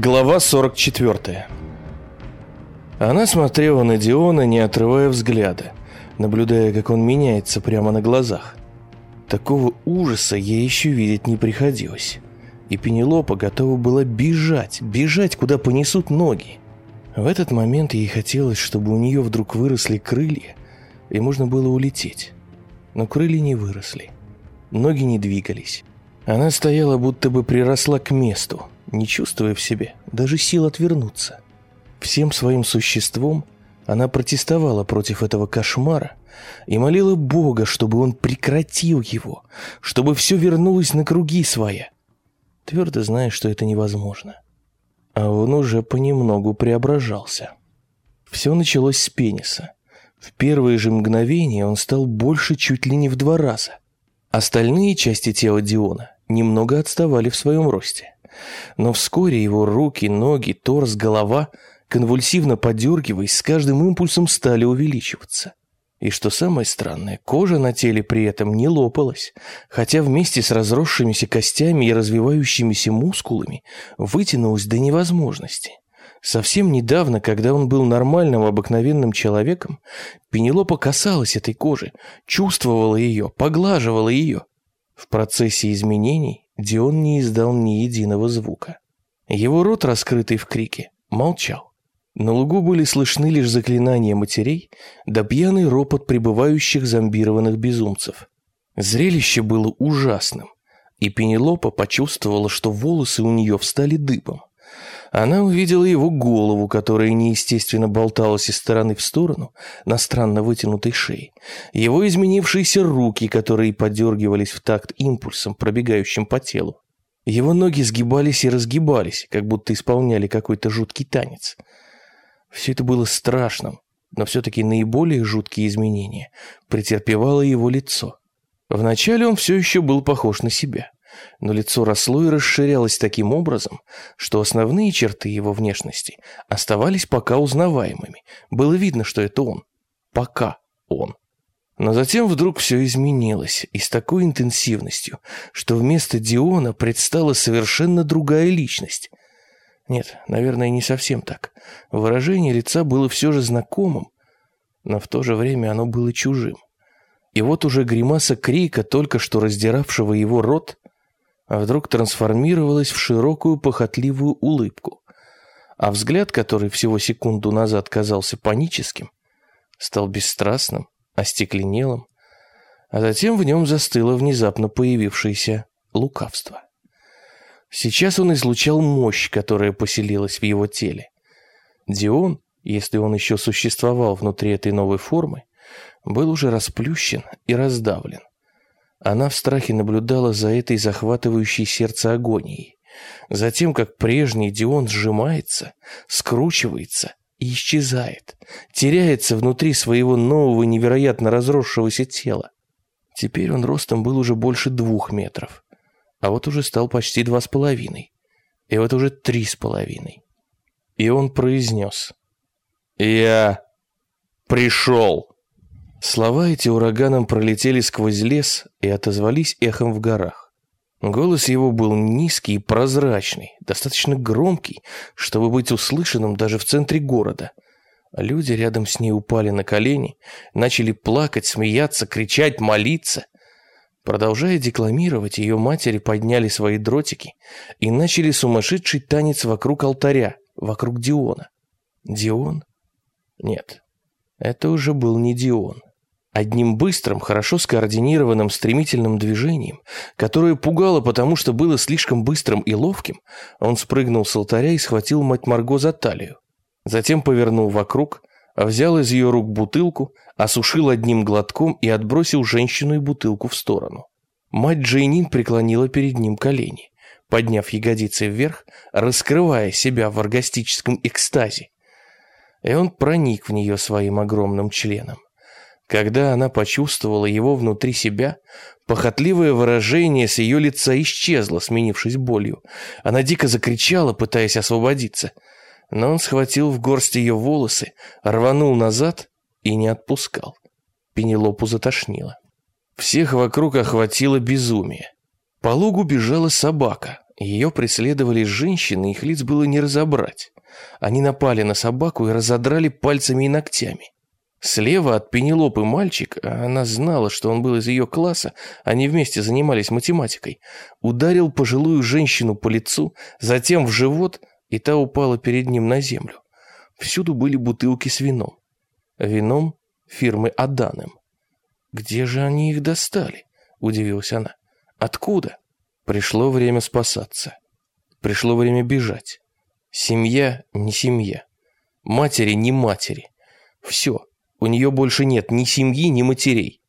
Глава 44 Она смотрела на Диона, не отрывая взгляда, наблюдая, как он меняется прямо на глазах. Такого ужаса ей еще видеть не приходилось. И Пенелопа готова была бежать, бежать, куда понесут ноги. В этот момент ей хотелось, чтобы у нее вдруг выросли крылья, и можно было улететь. Но крылья не выросли. Ноги не двигались. Она стояла, будто бы приросла к месту, не чувствуя в себе даже сил отвернуться. Всем своим существом она протестовала против этого кошмара и молила Бога, чтобы он прекратил его, чтобы все вернулось на круги своя, твердо зная, что это невозможно. А он уже понемногу преображался. Все началось с пениса. В первые же мгновения он стал больше чуть ли не в два раза. Остальные части тела Диона немного отставали в своем росте. Но вскоре его руки, ноги, торс, голова, конвульсивно подергиваясь, с каждым импульсом стали увеличиваться. И что самое странное, кожа на теле при этом не лопалась, хотя вместе с разросшимися костями и развивающимися мускулами вытянулась до невозможности. Совсем недавно, когда он был нормальным обыкновенным человеком, Пенелопа касалась этой кожи, чувствовала ее, поглаживала ее. В процессе изменений Дион не издал ни единого звука. Его рот, раскрытый в крике, молчал. На лугу были слышны лишь заклинания матерей да пьяный ропот пребывающих зомбированных безумцев. Зрелище было ужасным, и Пенелопа почувствовала, что волосы у нее встали дыбом. Она увидела его голову, которая неестественно болталась из стороны в сторону на странно вытянутой шее, его изменившиеся руки, которые подергивались в такт импульсом, пробегающим по телу. Его ноги сгибались и разгибались, как будто исполняли какой-то жуткий танец. Все это было страшным, но все-таки наиболее жуткие изменения претерпевало его лицо. Вначале он все еще был похож на себя но лицо росло и расширялось таким образом, что основные черты его внешности оставались пока узнаваемыми. Было видно, что это он. Пока он. Но затем вдруг все изменилось, и с такой интенсивностью, что вместо Диона предстала совершенно другая личность. Нет, наверное, не совсем так. Выражение лица было все же знакомым, но в то же время оно было чужим. И вот уже гримаса крика, только что раздиравшего его рот, а вдруг трансформировалась в широкую похотливую улыбку, а взгляд, который всего секунду назад казался паническим, стал бесстрастным, остекленелым, а затем в нем застыло внезапно появившееся лукавство. Сейчас он излучал мощь, которая поселилась в его теле. Дион, если он еще существовал внутри этой новой формы, был уже расплющен и раздавлен. Она в страхе наблюдала за этой захватывающей сердце агонией. Затем, как прежний Дион сжимается, скручивается и исчезает, теряется внутри своего нового невероятно разросшегося тела. Теперь он ростом был уже больше двух метров, а вот уже стал почти два с половиной, и вот уже три с половиной. И он произнес «Я пришел». Слова эти ураганом пролетели сквозь лес и отозвались эхом в горах. Голос его был низкий и прозрачный, достаточно громкий, чтобы быть услышанным даже в центре города. Люди рядом с ней упали на колени, начали плакать, смеяться, кричать, молиться. Продолжая декламировать, ее матери подняли свои дротики и начали сумасшедший танец вокруг алтаря, вокруг Диона. Дион? Нет, это уже был не Дион. Одним быстрым, хорошо скоординированным, стремительным движением, которое пугало, потому что было слишком быстрым и ловким, он спрыгнул с алтаря и схватил мать Марго за талию. Затем повернул вокруг, взял из ее рук бутылку, осушил одним глотком и отбросил женщину и бутылку в сторону. Мать Джейнин преклонила перед ним колени, подняв ягодицы вверх, раскрывая себя в оргастическом экстазе. И он проник в нее своим огромным членом. Когда она почувствовала его внутри себя, похотливое выражение с ее лица исчезло, сменившись болью. Она дико закричала, пытаясь освободиться. Но он схватил в горсть ее волосы, рванул назад и не отпускал. Пенелопу затошнило. Всех вокруг охватило безумие. По лугу бежала собака, Ее преследовали женщины, их лиц было не разобрать. Они напали на собаку и разодрали пальцами и ногтями. Слева от Пенелопы мальчик, а она знала, что он был из ее класса, они вместе занимались математикой, ударил пожилую женщину по лицу, затем в живот, и та упала перед ним на землю. Всюду были бутылки с вином. Вином фирмы Адаnem. «Где же они их достали?» – удивилась она. «Откуда?» Пришло время спасаться. Пришло время бежать. Семья не семья. Матери не матери. Все. У нее больше нет ни семьи, ни матерей.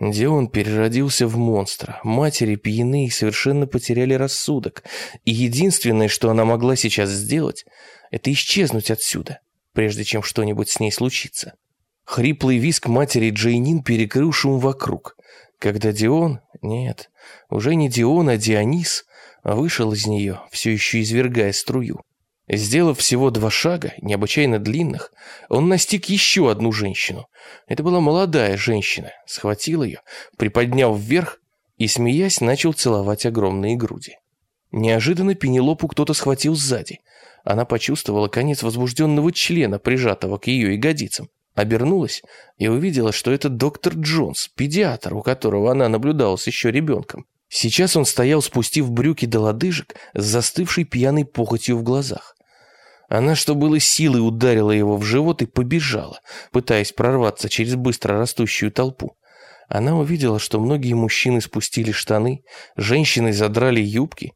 Дион переродился в монстра. Матери пьяны и совершенно потеряли рассудок. И единственное, что она могла сейчас сделать, это исчезнуть отсюда, прежде чем что-нибудь с ней случится. Хриплый виск матери Джейнин перекрыл шум вокруг. Когда Дион... Нет, уже не Дион, а Дионис вышел из нее, все еще извергая струю. Сделав всего два шага, необычайно длинных, он настиг еще одну женщину. Это была молодая женщина, схватил ее, приподняв вверх и, смеясь, начал целовать огромные груди. Неожиданно Пенелопу кто-то схватил сзади. Она почувствовала конец возбужденного члена, прижатого к ее ягодицам. Обернулась и увидела, что это доктор Джонс, педиатр, у которого она наблюдалась еще ребенком. Сейчас он стоял, спустив брюки до лодыжек, с застывшей пьяной похотью в глазах. Она, что было силой, ударила его в живот и побежала, пытаясь прорваться через быстро растущую толпу. Она увидела, что многие мужчины спустили штаны, женщины задрали юбки,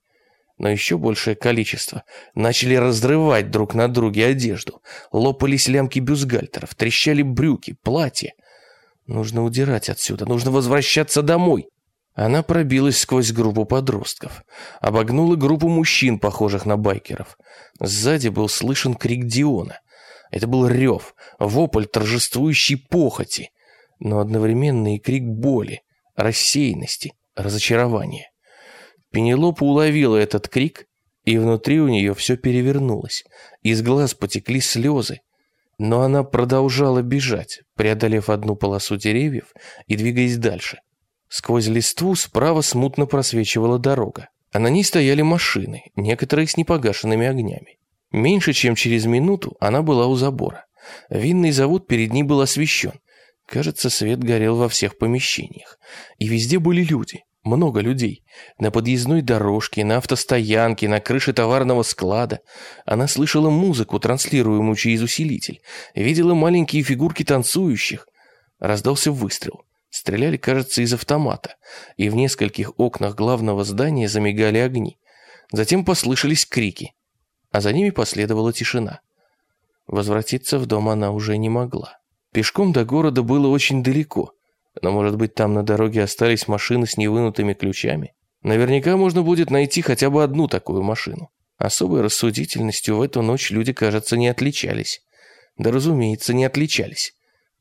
но еще большее количество начали разрывать друг на друге одежду, лопались лямки бюстгальтеров, трещали брюки, платья. Нужно удирать отсюда, нужно возвращаться домой. Она пробилась сквозь группу подростков, обогнула группу мужчин, похожих на байкеров. Сзади был слышен крик Диона. Это был рев, вопль торжествующей похоти, но одновременно и крик боли, рассеянности, разочарования. Пенелопа уловила этот крик, и внутри у нее все перевернулось. Из глаз потекли слезы, но она продолжала бежать, преодолев одну полосу деревьев и двигаясь дальше. Сквозь листву справа смутно просвечивала дорога, а на ней стояли машины, некоторые с непогашенными огнями. Меньше чем через минуту она была у забора. Винный завод перед ней был освещен. Кажется, свет горел во всех помещениях. И везде были люди, много людей. На подъездной дорожке, на автостоянке, на крыше товарного склада. Она слышала музыку, транслируемую через усилитель. Видела маленькие фигурки танцующих. Раздался выстрел. Стреляли, кажется, из автомата, и в нескольких окнах главного здания замигали огни. Затем послышались крики, а за ними последовала тишина. Возвратиться в дом она уже не могла. Пешком до города было очень далеко, но, может быть, там на дороге остались машины с невынутыми ключами? Наверняка можно будет найти хотя бы одну такую машину. Особой рассудительностью в эту ночь люди, кажется, не отличались. Да, разумеется, не отличались.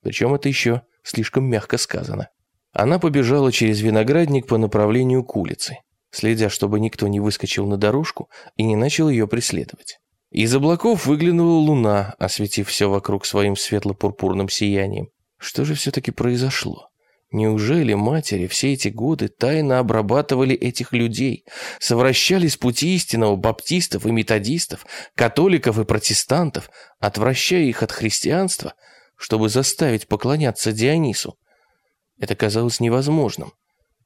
Причем это еще слишком мягко сказано. Она побежала через виноградник по направлению к улице, следя, чтобы никто не выскочил на дорожку и не начал ее преследовать. Из облаков выглянула луна, осветив все вокруг своим светло-пурпурным сиянием. Что же все-таки произошло? Неужели матери все эти годы тайно обрабатывали этих людей, совращали с пути истинного баптистов и методистов, католиков и протестантов, отвращая их от христианства – чтобы заставить поклоняться Дионису. Это казалось невозможным.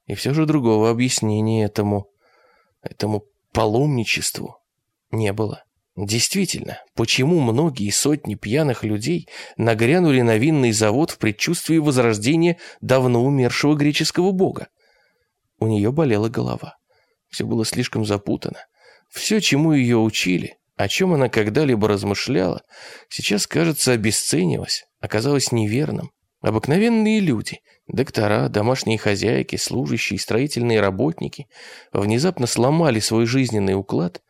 И все же другого объяснения этому... этому паломничеству не было. Действительно, почему многие сотни пьяных людей нагрянули на винный завод в предчувствии возрождения давно умершего греческого бога? У нее болела голова. Все было слишком запутано. Все, чему ее учили, о чем она когда-либо размышляла, сейчас, кажется, обесценилось, оказалось неверным. Обыкновенные люди, доктора, домашние хозяйки, служащие, строительные работники внезапно сломали свой жизненный уклад,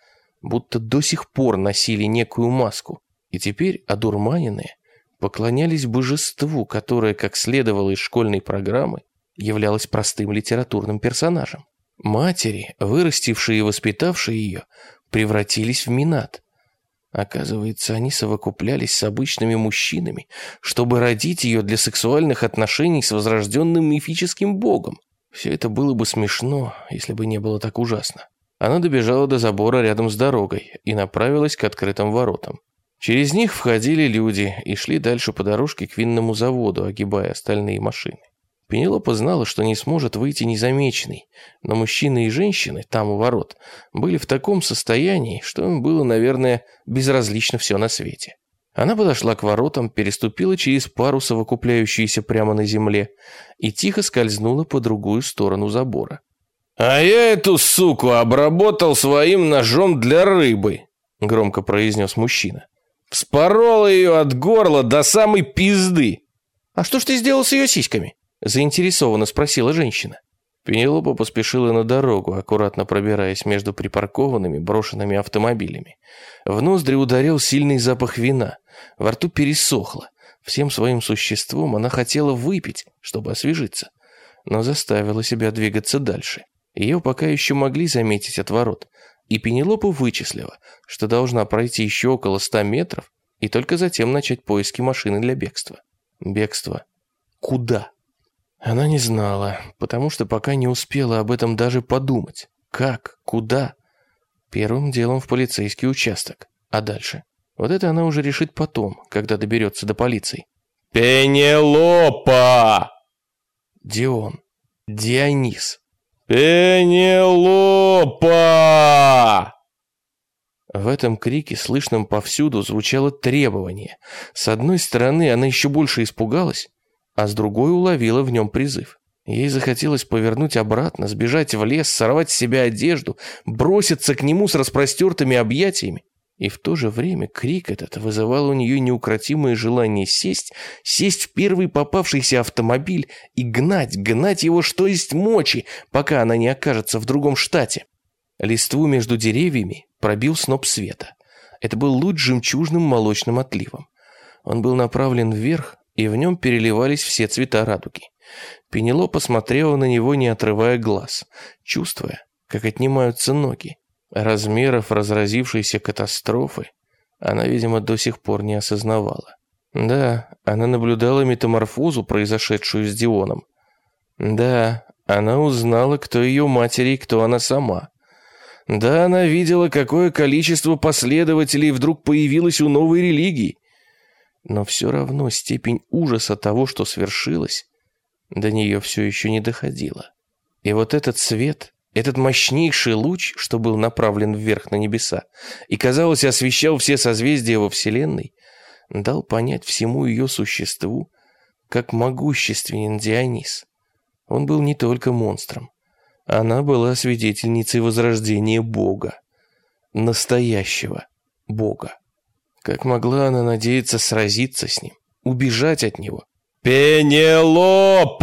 будто до сих пор носили некую маску, и теперь, одурманенные, поклонялись божеству, которое, как следовало из школьной программы, являлось простым литературным персонажем. Матери, вырастившие и воспитавшие ее, превратились в Минат. Оказывается, они совокуплялись с обычными мужчинами, чтобы родить ее для сексуальных отношений с возрожденным мифическим богом. Все это было бы смешно, если бы не было так ужасно. Она добежала до забора рядом с дорогой и направилась к открытым воротам. Через них входили люди и шли дальше по дорожке к винному заводу, огибая остальные машины. Пенелопа знала, что не сможет выйти незамеченной, но мужчины и женщины там у ворот были в таком состоянии, что им было, наверное, безразлично все на свете. Она подошла к воротам, переступила через пару, совокупляющиеся прямо на земле, и тихо скользнула по другую сторону забора. «А я эту суку обработал своим ножом для рыбы», — громко произнес мужчина. «Вспорол ее от горла до самой пизды». «А что ж ты сделал с ее сиськами?» — заинтересованно спросила женщина. Пенелопа поспешила на дорогу, аккуратно пробираясь между припаркованными брошенными автомобилями. В ноздри ударил сильный запах вина, во рту пересохло. Всем своим существом она хотела выпить, чтобы освежиться, но заставила себя двигаться дальше. Ее пока еще могли заметить от ворот, и Пенелопа вычислила, что должна пройти еще около ста метров и только затем начать поиски машины для бегства. Бегство. Куда? Она не знала, потому что пока не успела об этом даже подумать. Как? Куда? Первым делом в полицейский участок. А дальше? Вот это она уже решит потом, когда доберется до полиции. «Пенелопа!» Дион. Дионис. «Пенелопа!» В этом крике, слышном повсюду, звучало требование. С одной стороны, она еще больше испугалась, а с другой уловила в нем призыв. Ей захотелось повернуть обратно, сбежать в лес, сорвать с себя одежду, броситься к нему с распростертыми объятиями. И в то же время крик этот вызывал у нее неукротимое желание сесть, сесть в первый попавшийся автомобиль и гнать, гнать его что есть мочи, пока она не окажется в другом штате. Листву между деревьями пробил сноп света. Это был луч жемчужным молочным отливом. Он был направлен вверх, и в нем переливались все цвета радуги. Пенелопа смотрела на него, не отрывая глаз, чувствуя, как отнимаются ноги, Размеров разразившейся катастрофы она, видимо, до сих пор не осознавала. Да, она наблюдала метаморфозу, произошедшую с Дионом. Да, она узнала, кто ее матери и кто она сама. Да, она видела, какое количество последователей вдруг появилось у новой религии. Но все равно степень ужаса того, что свершилось, до нее все еще не доходила. И вот этот свет, этот мощнейший луч, что был направлен вверх на небеса и, казалось, освещал все созвездия во Вселенной, дал понять всему ее существу, как могущественен Дионис. Он был не только монстром. Она была свидетельницей возрождения Бога. Настоящего Бога. Как могла она надеяться сразиться с ним, убежать от него? «Пенелопа!»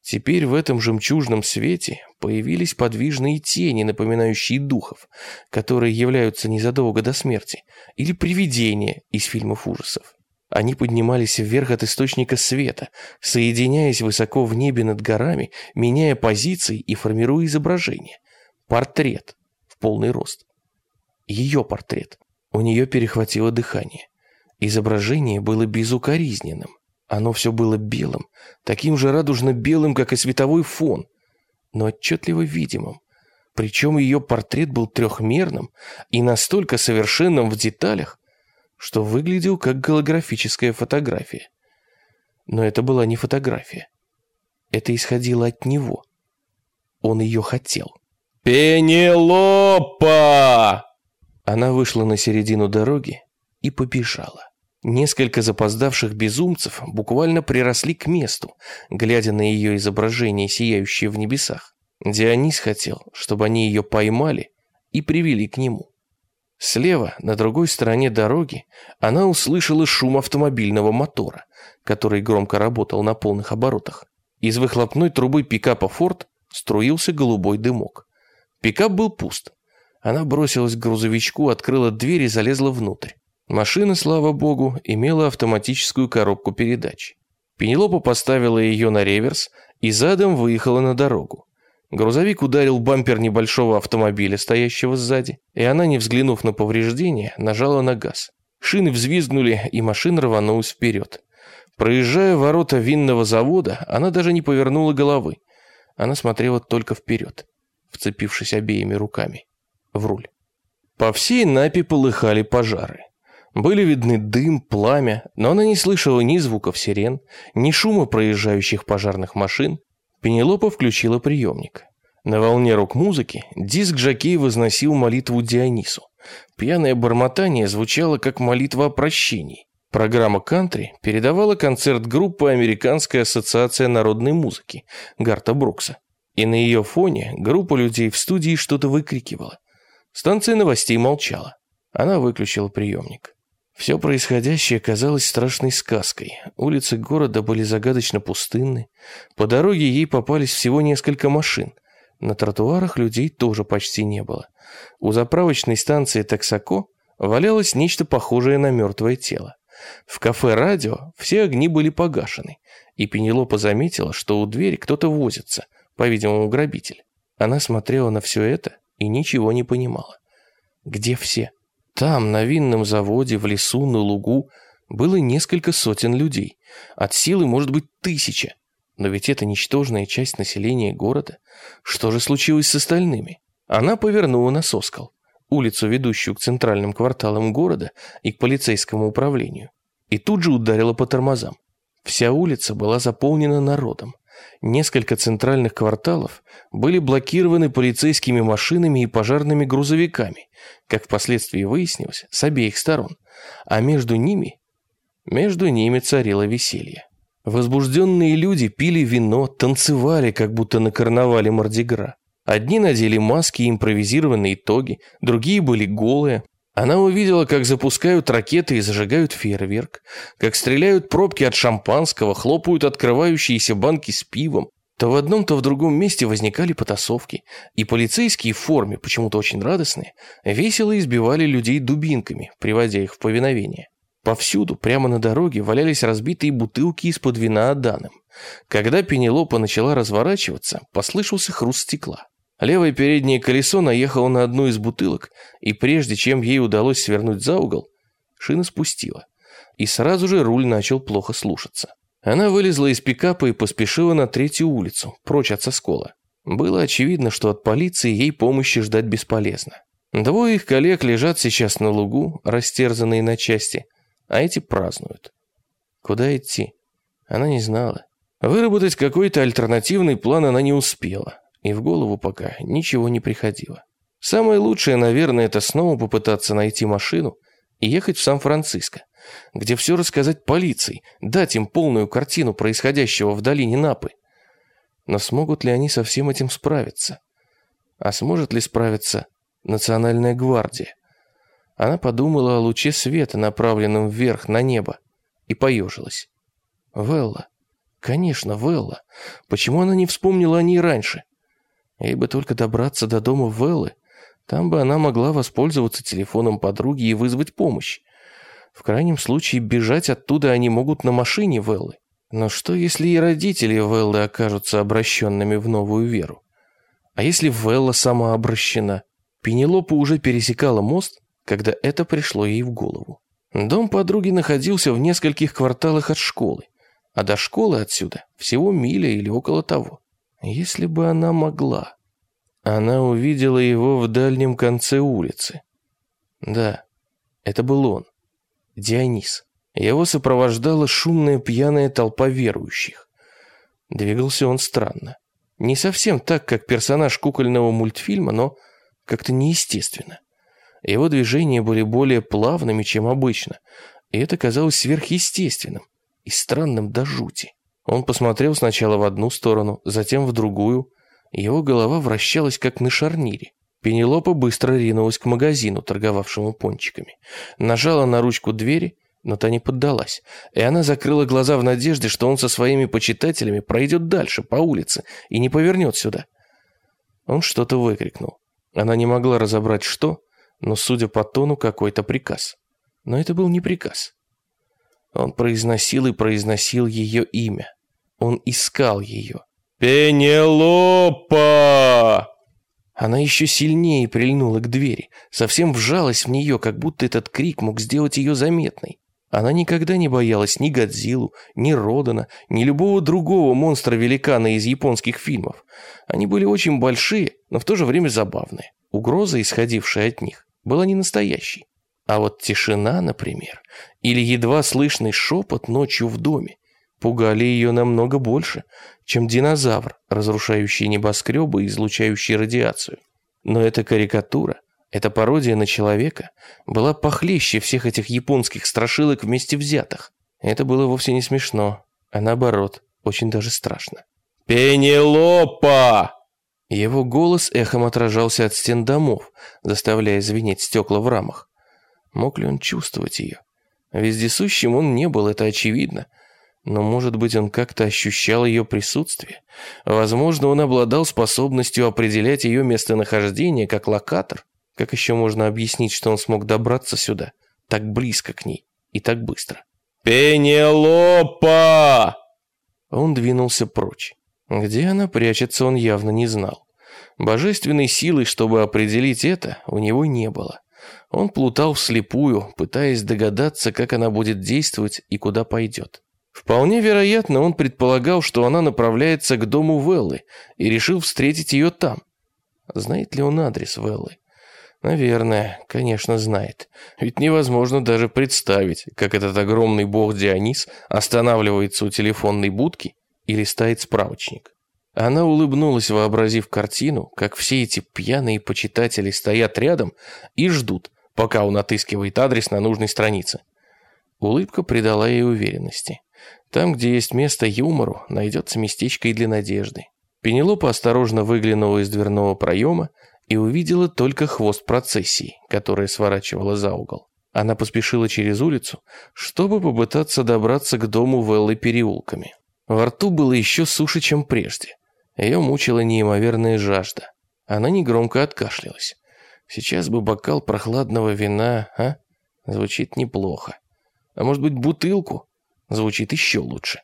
Теперь в этом жемчужном свете появились подвижные тени, напоминающие духов, которые являются незадолго до смерти, или привидения из фильмов ужасов. Они поднимались вверх от источника света, соединяясь высоко в небе над горами, меняя позиции и формируя изображение. Портрет в полный рост. Ее портрет. У нее перехватило дыхание. Изображение было безукоризненным. Оно все было белым, таким же радужно-белым, как и световой фон, но отчетливо видимым. Причем ее портрет был трехмерным и настолько совершенным в деталях, что выглядел как голографическая фотография. Но это была не фотография. Это исходило от него. Он ее хотел. «Пенелопа!» Она вышла на середину дороги и побежала. Несколько запоздавших безумцев буквально приросли к месту, глядя на ее изображение, сияющее в небесах. Дионис хотел, чтобы они ее поймали и привели к нему. Слева, на другой стороне дороги, она услышала шум автомобильного мотора, который громко работал на полных оборотах. Из выхлопной трубы пикапа «Форд» струился голубой дымок. Пикап был пуст. Она бросилась к грузовичку, открыла дверь и залезла внутрь. Машина, слава богу, имела автоматическую коробку передач. Пенелопа поставила ее на реверс и задом выехала на дорогу. Грузовик ударил бампер небольшого автомобиля, стоящего сзади, и она, не взглянув на повреждения, нажала на газ. Шины взвизгнули, и машина рванулась вперед. Проезжая ворота винного завода, она даже не повернула головы. Она смотрела только вперед. вцепившись обеими руками в руль. По всей Напи полыхали пожары. Были видны дым, пламя, но она не слышала ни звуков сирен, ни шума проезжающих пожарных машин. Пенелопа включила приемник. На волне рок-музыки диск Жакей возносил молитву Дионису. Пьяное бормотание звучало как молитва о прощении. Программа «Кантри» передавала концерт группы Американская ассоциация народной музыки Гарта Брукса. И на ее фоне группа людей в студии что-то выкрикивала. Станция новостей молчала. Она выключила приемник. Все происходящее казалось страшной сказкой. Улицы города были загадочно пустынны. По дороге ей попались всего несколько машин. На тротуарах людей тоже почти не было. У заправочной станции Таксако валялось нечто похожее на мертвое тело. В кафе «Радио» все огни были погашены, и Пенелопа заметила, что у двери кто-то возится, по-видимому, грабитель. Она смотрела на все это и ничего не понимала. Где все? Там, на винном заводе, в лесу, на лугу, было несколько сотен людей. От силы, может быть, тысяча. Но ведь это ничтожная часть населения города. Что же случилось с остальными? Она повернула на соскал улицу, ведущую к центральным кварталам города и к полицейскому управлению, и тут же ударила по тормозам. Вся улица была заполнена народом. Несколько центральных кварталов были блокированы полицейскими машинами и пожарными грузовиками, как впоследствии выяснилось, с обеих сторон, а между ними, между ними царило веселье. Возбужденные люди пили вино, танцевали, как будто на карнавале Мордигра. Одни надели маски и импровизированные тоги, другие были голые. Она увидела, как запускают ракеты и зажигают фейерверк, как стреляют пробки от шампанского, хлопают открывающиеся банки с пивом. То в одном, то в другом месте возникали потасовки, и полицейские в форме, почему-то очень радостные, весело избивали людей дубинками, приводя их в повиновение. Повсюду, прямо на дороге, валялись разбитые бутылки из-под вина Аданом. Когда Пенелопа начала разворачиваться, послышался хруст стекла. Левое переднее колесо наехало на одну из бутылок, и прежде чем ей удалось свернуть за угол, шина спустила. И сразу же руль начал плохо слушаться. Она вылезла из пикапа и поспешила на третью улицу, прочь от соскола. Было очевидно, что от полиции ей помощи ждать бесполезно. Двое их коллег лежат сейчас на лугу, растерзанные на части, а эти празднуют. Куда идти? Она не знала. Выработать какой-то альтернативный план она не успела и в голову пока ничего не приходило. Самое лучшее, наверное, это снова попытаться найти машину и ехать в Сан-Франциско, где все рассказать полиции, дать им полную картину происходящего в долине Напы. Но смогут ли они со всем этим справиться? А сможет ли справиться Национальная гвардия? Она подумала о луче света, направленном вверх на небо, и поежилась. Велла. Конечно, Велла. Почему она не вспомнила о ней раньше? Ей бы только добраться до дома Веллы. Там бы она могла воспользоваться телефоном подруги и вызвать помощь. В крайнем случае, бежать оттуда они могут на машине Веллы. Но что, если и родители Веллы окажутся обращенными в новую веру? А если Велла сама обращена? Пенелопа уже пересекала мост, когда это пришло ей в голову. Дом подруги находился в нескольких кварталах от школы, а до школы отсюда всего миля или около того. Если бы она могла. Она увидела его в дальнем конце улицы. Да, это был он, Дионис. Его сопровождала шумная пьяная толпа верующих. Двигался он странно. Не совсем так, как персонаж кукольного мультфильма, но как-то неестественно. Его движения были более плавными, чем обычно, и это казалось сверхъестественным и странным до жути. Он посмотрел сначала в одну сторону, затем в другую. Его голова вращалась, как на шарнире. Пенелопа быстро ринулась к магазину, торговавшему пончиками. Нажала на ручку двери, но та не поддалась. И она закрыла глаза в надежде, что он со своими почитателями пройдет дальше, по улице, и не повернет сюда. Он что-то выкрикнул. Она не могла разобрать, что, но, судя по тону, какой-то приказ. Но это был не приказ. Он произносил и произносил ее имя. Он искал ее. «Пенелопа!» Она еще сильнее прильнула к двери, совсем вжалась в нее, как будто этот крик мог сделать ее заметной. Она никогда не боялась ни Годзиллу, ни Родана, ни любого другого монстра-великана из японских фильмов. Они были очень большие, но в то же время забавные. Угроза, исходившая от них, была не настоящей. А вот тишина, например, или едва слышный шепот ночью в доме, пугали ее намного больше, чем динозавр, разрушающий небоскребы и излучающий радиацию. Но эта карикатура, эта пародия на человека, была похлеще всех этих японских страшилок вместе взятых. Это было вовсе не смешно, а наоборот, очень даже страшно. «Пенелопа!» Его голос эхом отражался от стен домов, заставляя звенеть стекла в рамах. Мог ли он чувствовать ее? Вездесущим он не был, это очевидно, но, может быть, он как-то ощущал ее присутствие. Возможно, он обладал способностью определять ее местонахождение как локатор. Как еще можно объяснить, что он смог добраться сюда, так близко к ней и так быстро? «Пенелопа!» Он двинулся прочь. Где она прячется, он явно не знал. Божественной силы, чтобы определить это, у него не было. Он плутал вслепую, пытаясь догадаться, как она будет действовать и куда пойдет. Вполне вероятно, он предполагал, что она направляется к дому Веллы и решил встретить ее там. Знает ли он адрес Веллы? Наверное, конечно, знает. Ведь невозможно даже представить, как этот огромный бог Дионис останавливается у телефонной будки и листает справочник. Она улыбнулась, вообразив картину, как все эти пьяные почитатели стоят рядом и ждут, пока он отыскивает адрес на нужной странице. Улыбка придала ей уверенности. Там, где есть место юмору, найдется местечко и для надежды. Пенелопа осторожно выглянула из дверного проема и увидела только хвост процессии, которая сворачивала за угол. Она поспешила через улицу, чтобы попытаться добраться к дому Веллы переулками. Во рту было еще суше, чем прежде. Ее мучила неимоверная жажда. Она негромко откашлялась. Сейчас бы бокал прохладного вина, а? Звучит неплохо. А может быть, бутылку? звучит еще лучше.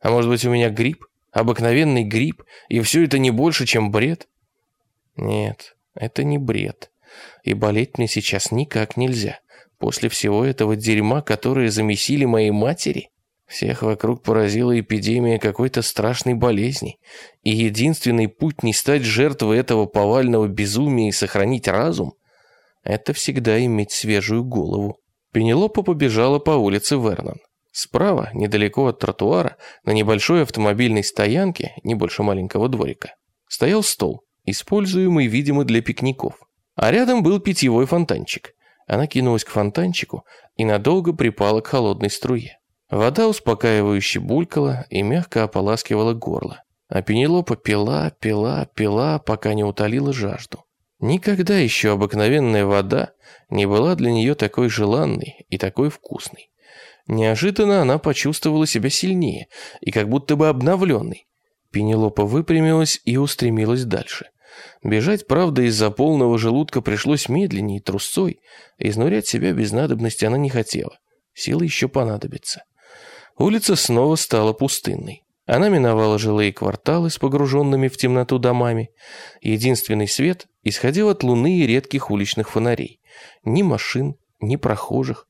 А может быть, у меня грипп? Обыкновенный грипп, и все это не больше, чем бред? Нет, это не бред. И болеть мне сейчас никак нельзя. После всего этого дерьма, которое замесили моей матери, всех вокруг поразила эпидемия какой-то страшной болезни. И единственный путь не стать жертвой этого повального безумия и сохранить разум – это всегда иметь свежую голову. Пенелопа побежала по улице Вернон. Справа, недалеко от тротуара, на небольшой автомобильной стоянке, не больше маленького дворика, стоял стол, используемый, видимо, для пикников. А рядом был питьевой фонтанчик. Она кинулась к фонтанчику и надолго припала к холодной струе. Вода успокаивающе булькала и мягко ополаскивала горло. А Пенелопа пила, пила, пила, пока не утолила жажду. Никогда еще обыкновенная вода не была для нее такой желанной и такой вкусной. Неожиданно она почувствовала себя сильнее и как будто бы обновленной. Пенелопа выпрямилась и устремилась дальше. Бежать, правда, из-за полного желудка пришлось медленнее, трусцой. Изнурять себя без надобности она не хотела. Силы еще понадобятся. Улица снова стала пустынной. Она миновала жилые кварталы с погруженными в темноту домами. Единственный свет исходил от луны и редких уличных фонарей. Ни машин, ни прохожих.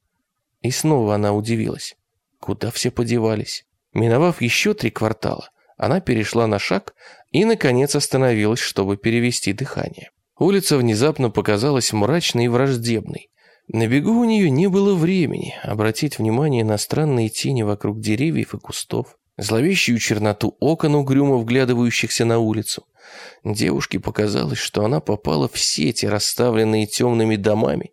И снова она удивилась. Куда все подевались? Миновав еще три квартала, она перешла на шаг и, наконец, остановилась, чтобы перевести дыхание. Улица внезапно показалась мрачной и враждебной. На бегу у нее не было времени обратить внимание на странные тени вокруг деревьев и кустов, зловещую черноту окон, угрюмо вглядывающихся на улицу. Девушке показалось, что она попала в сети, расставленные темными домами,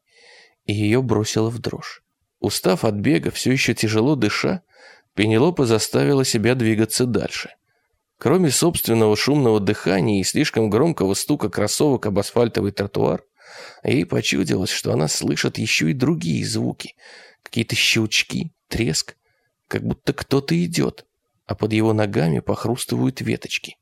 и ее бросило в дрожь. Устав от бега, все еще тяжело дыша, Пенелопа заставила себя двигаться дальше. Кроме собственного шумного дыхания и слишком громкого стука кроссовок об асфальтовый тротуар, ей почудилось, что она слышит еще и другие звуки. Какие-то щелчки, треск, как будто кто-то идет, а под его ногами похрустывают веточки.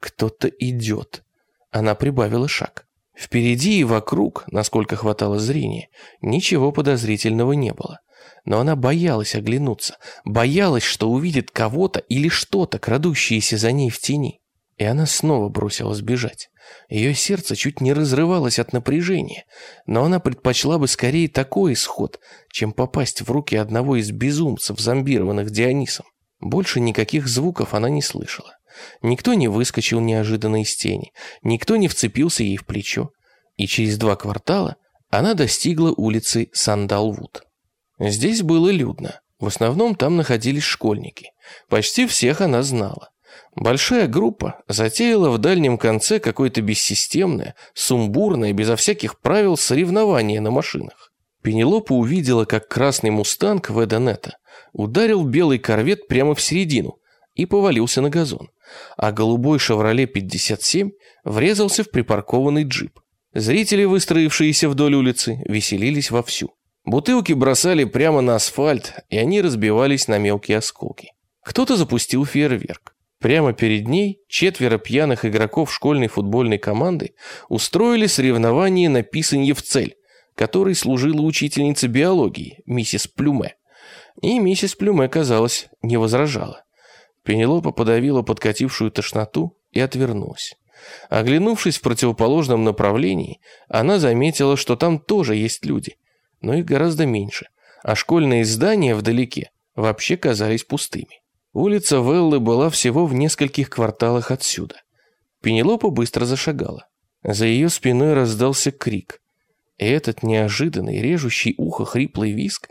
Кто-то идет. Она прибавила шаг. Впереди и вокруг, насколько хватало зрения, ничего подозрительного не было. Но она боялась оглянуться, боялась, что увидит кого-то или что-то, крадущееся за ней в тени. И она снова бросилась бежать. Ее сердце чуть не разрывалось от напряжения, но она предпочла бы скорее такой исход, чем попасть в руки одного из безумцев, зомбированных Дионисом. Больше никаких звуков она не слышала. Никто не выскочил неожиданно из тени, никто не вцепился ей в плечо. И через два квартала она достигла улицы Сандалвуд. Здесь было людно. В основном там находились школьники. Почти всех она знала. Большая группа затеяла в дальнем конце какое-то бессистемное, сумбурное, безо всяких правил соревнование на машинах. Пенелопа увидела, как красный мустанг Ведонета ударил белый корвет прямо в середину и повалился на газон, а голубой «Шевроле 57» врезался в припаркованный джип. Зрители, выстроившиеся вдоль улицы, веселились вовсю. Бутылки бросали прямо на асфальт, и они разбивались на мелкие осколки. Кто-то запустил фейерверк. Прямо перед ней четверо пьяных игроков школьной футбольной команды устроили соревнование на писанье в цель, которой служила учительница биологии, миссис Плюме. И миссис Плюме, казалось, не возражала. Пенелопа подавила подкатившую тошноту и отвернулась. Оглянувшись в противоположном направлении, она заметила, что там тоже есть люди, но их гораздо меньше, а школьные здания вдалеке вообще казались пустыми. Улица Веллы была всего в нескольких кварталах отсюда. Пенелопа быстро зашагала. За ее спиной раздался крик. И этот неожиданный, режущий ухо хриплый виск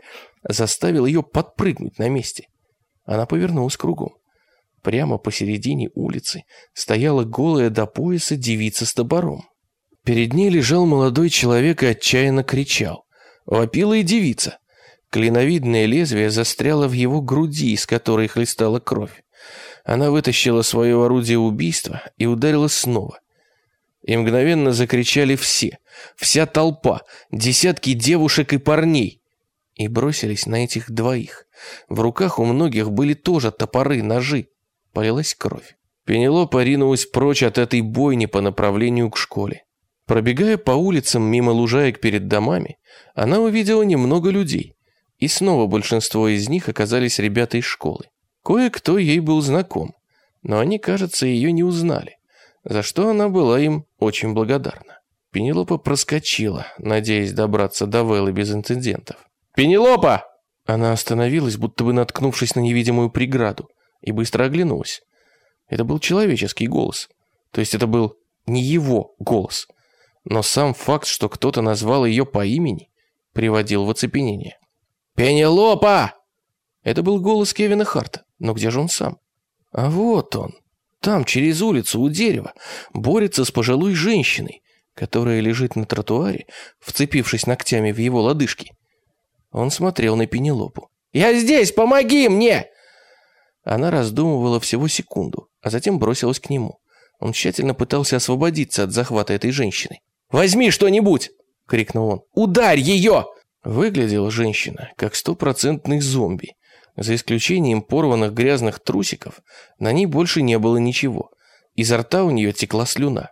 заставил ее подпрыгнуть на месте. Она повернулась кругом. Прямо посередине улицы стояла голая до пояса девица с топором. Перед ней лежал молодой человек и отчаянно кричал. Вопила и девица. Клиновидное лезвие застряло в его груди, из которой хлестала кровь. Она вытащила свое орудие убийства и ударила снова. И мгновенно закричали все, вся толпа, десятки девушек и парней. И бросились на этих двоих. В руках у многих были тоже топоры, ножи. Полилась кровь. Пенелопа ринулась прочь от этой бойни по направлению к школе. Пробегая по улицам мимо лужаек перед домами, она увидела немного людей. И снова большинство из них оказались ребята из школы. Кое-кто ей был знаком, но они, кажется, ее не узнали, за что она была им очень благодарна. Пенелопа проскочила, надеясь добраться до Вэллы без инцидентов. «Пенелопа!» Она остановилась, будто бы наткнувшись на невидимую преграду и быстро оглянулась. Это был человеческий голос. То есть это был не его голос. Но сам факт, что кто-то назвал ее по имени, приводил в оцепенение. «Пенелопа!» Это был голос Кевина Харта. Но где же он сам? А вот он. Там, через улицу, у дерева, борется с пожилой женщиной, которая лежит на тротуаре, вцепившись ногтями в его лодыжки. Он смотрел на Пенелопу. «Я здесь! Помоги мне!» Она раздумывала всего секунду, а затем бросилась к нему. Он тщательно пытался освободиться от захвата этой женщины. «Возьми что-нибудь!» — крикнул он. «Ударь ее!» Выглядела женщина, как стопроцентный зомби. За исключением порванных грязных трусиков, на ней больше не было ничего. Изо рта у нее текла слюна.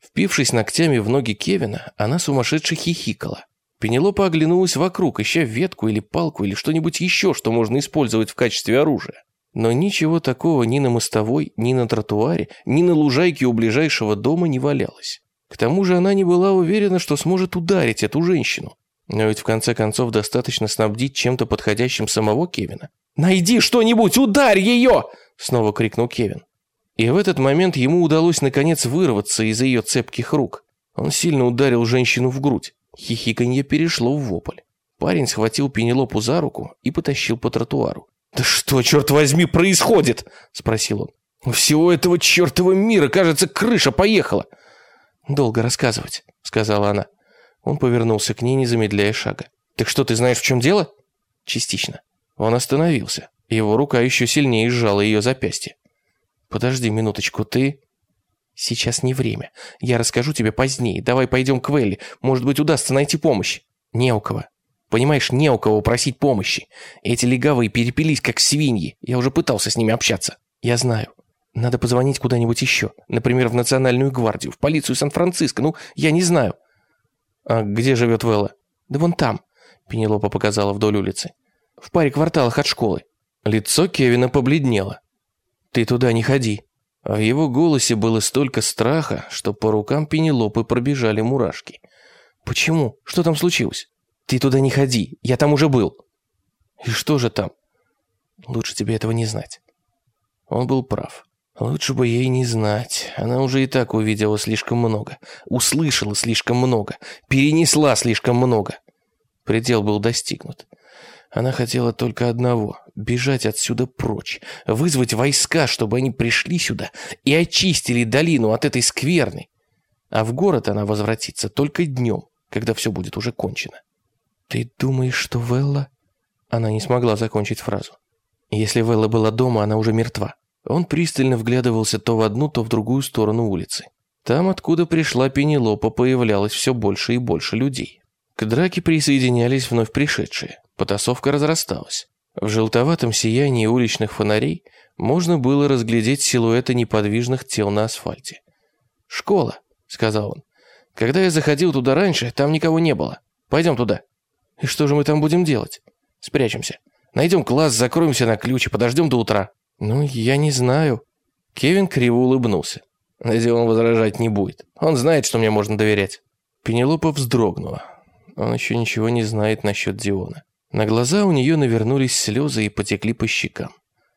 Впившись ногтями в ноги Кевина, она сумасшедше хихикала. Пенелопа оглянулась вокруг, ища ветку или палку или что-нибудь еще, что можно использовать в качестве оружия. Но ничего такого ни на мостовой, ни на тротуаре, ни на лужайке у ближайшего дома не валялось. К тому же она не была уверена, что сможет ударить эту женщину. Но ведь в конце концов достаточно снабдить чем-то подходящим самого Кевина. «Найди что-нибудь, ударь ее!» Снова крикнул Кевин. И в этот момент ему удалось наконец вырваться из ее цепких рук. Он сильно ударил женщину в грудь. Хихиканье перешло в вопль. Парень схватил Пенелопу за руку и потащил по тротуару. «Да что, черт возьми, происходит?» – спросил он. «У всего этого чертова мира, кажется, крыша поехала!» «Долго рассказывать», – сказала она. Он повернулся к ней, не замедляя шага. «Так что, ты знаешь, в чем дело?» «Частично». Он остановился. Его рука еще сильнее сжала ее запястье. «Подожди минуточку, ты...» «Сейчас не время. Я расскажу тебе позднее. Давай пойдем к Велли. Может быть, удастся найти помощь». «Не у кого. Понимаешь, не у кого просить помощи. Эти легавые перепились, как свиньи. Я уже пытался с ними общаться. Я знаю. Надо позвонить куда-нибудь еще. Например, в Национальную гвардию, в полицию Сан-Франциско. Ну, я не знаю. А где живет Велла? Да вон там. Пенелопа показала вдоль улицы. В паре кварталах от школы. Лицо Кевина побледнело. Ты туда не ходи. В его голосе было столько страха, что по рукам Пенелопы пробежали мурашки. «Почему? Что там случилось?» «Ты туда не ходи, я там уже был». «И что же там?» «Лучше тебе этого не знать». Он был прав. Лучше бы ей не знать. Она уже и так увидела слишком много. Услышала слишком много. Перенесла слишком много. Предел был достигнут. Она хотела только одного — бежать отсюда прочь, вызвать войска, чтобы они пришли сюда и очистили долину от этой скверны. А в город она возвратится только днем, когда все будет уже кончено. «Ты думаешь, что Велла...» Она не смогла закончить фразу. Если Велла была дома, она уже мертва. Он пристально вглядывался то в одну, то в другую сторону улицы. Там, откуда пришла Пенелопа, появлялось все больше и больше людей. К драке присоединялись вновь пришедшие. Потасовка разрасталась. В желтоватом сиянии уличных фонарей можно было разглядеть силуэты неподвижных тел на асфальте. «Школа», — сказал он. «Когда я заходил туда раньше, там никого не было. Пойдем туда». «И что же мы там будем делать?» «Спрячемся. Найдем класс, закроемся на ключ и подождем до утра». «Ну, я не знаю». Кевин криво улыбнулся. Надеюсь, он возражать не будет. Он знает, что мне можно доверять. Пенелопа вздрогнула. Он еще ничего не знает насчет Диона. На глаза у нее навернулись слезы и потекли по щекам.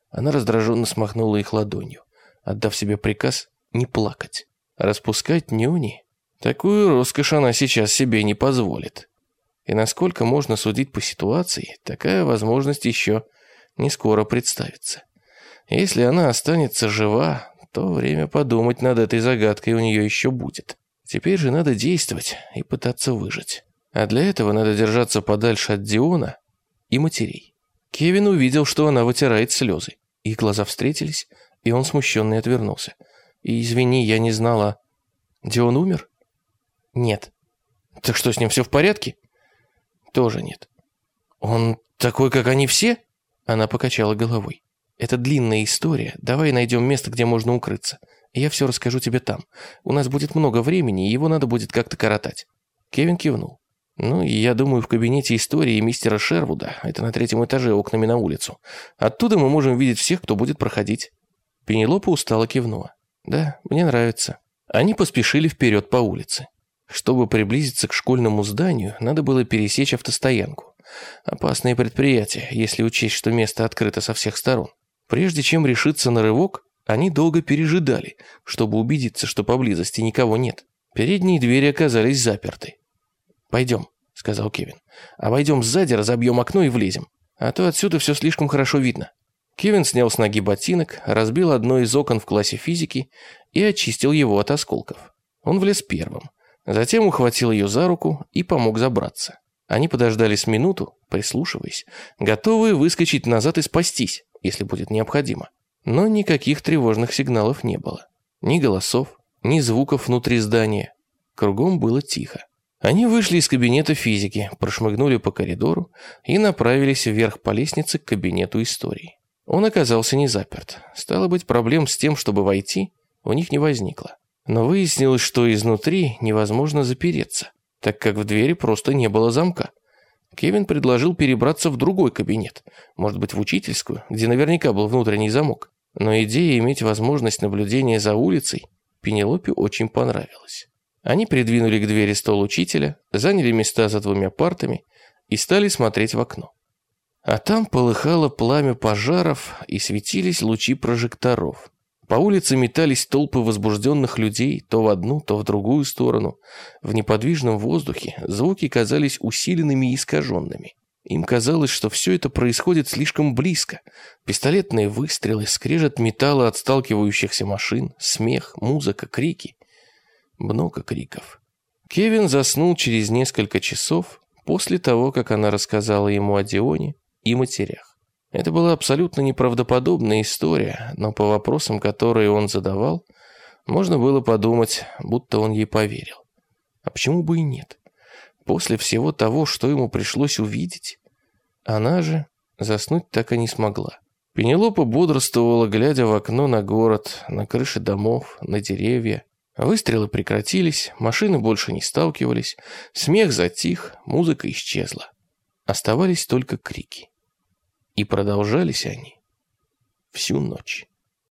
Она раздраженно смахнула их ладонью, отдав себе приказ не плакать. Распускать нюни? Такую роскошь она сейчас себе не позволит. И насколько можно судить по ситуации, такая возможность еще не скоро представится. Если она останется жива, то время подумать над этой загадкой у нее еще будет. Теперь же надо действовать и пытаться выжить. А для этого надо держаться подальше от Диона и матерей. Кевин увидел, что она вытирает слезы. Их глаза встретились, и он смущенный отвернулся. И «Извини, я не знала. Дион умер?» «Нет». «Так что, с ним все в порядке?» «Тоже нет». «Он такой, как они все?» Она покачала головой. «Это длинная история. Давай найдем место, где можно укрыться. Я все расскажу тебе там. У нас будет много времени, и его надо будет как-то коротать». Кевин кивнул. Ну, я думаю, в кабинете истории мистера Шервуда, это на третьем этаже окнами на улицу. Оттуда мы можем видеть всех, кто будет проходить. Пенелопа устало кивнула. Да, мне нравится. Они поспешили вперед по улице. Чтобы приблизиться к школьному зданию, надо было пересечь автостоянку. Опасное предприятие, если учесть, что место открыто со всех сторон. Прежде чем решиться на рывок, они долго пережидали, чтобы убедиться, что поблизости никого нет. Передние двери оказались заперты. «Пойдем», — сказал Кевин. «Обойдем сзади, разобьем окно и влезем. А то отсюда все слишком хорошо видно». Кевин снял с ноги ботинок, разбил одно из окон в классе физики и очистил его от осколков. Он влез первым. Затем ухватил ее за руку и помог забраться. Они подождали с минуту, прислушиваясь, готовые выскочить назад и спастись, если будет необходимо. Но никаких тревожных сигналов не было. Ни голосов, ни звуков внутри здания. Кругом было тихо. Они вышли из кабинета физики, прошмыгнули по коридору и направились вверх по лестнице к кабинету истории. Он оказался не заперт. Стало быть, проблем с тем, чтобы войти, у них не возникло. Но выяснилось, что изнутри невозможно запереться, так как в двери просто не было замка. Кевин предложил перебраться в другой кабинет, может быть, в учительскую, где наверняка был внутренний замок. Но идея иметь возможность наблюдения за улицей Пенелопе очень понравилась. Они придвинули к двери стол учителя, заняли места за двумя партами и стали смотреть в окно. А там полыхало пламя пожаров и светились лучи прожекторов. По улице метались толпы возбужденных людей то в одну, то в другую сторону. В неподвижном воздухе звуки казались усиленными и искаженными. Им казалось, что все это происходит слишком близко. Пистолетные выстрелы, скрежет металла от сталкивающихся машин, смех, музыка, крики. Много криков. Кевин заснул через несколько часов после того, как она рассказала ему о Дионе и матерях. Это была абсолютно неправдоподобная история, но по вопросам, которые он задавал, можно было подумать, будто он ей поверил. А почему бы и нет? После всего того, что ему пришлось увидеть, она же заснуть так и не смогла. Пенелопа бодрствовала, глядя в окно на город, на крыши домов, на деревья, Выстрелы прекратились, машины больше не сталкивались, смех затих, музыка исчезла. Оставались только крики. И продолжались они всю ночь.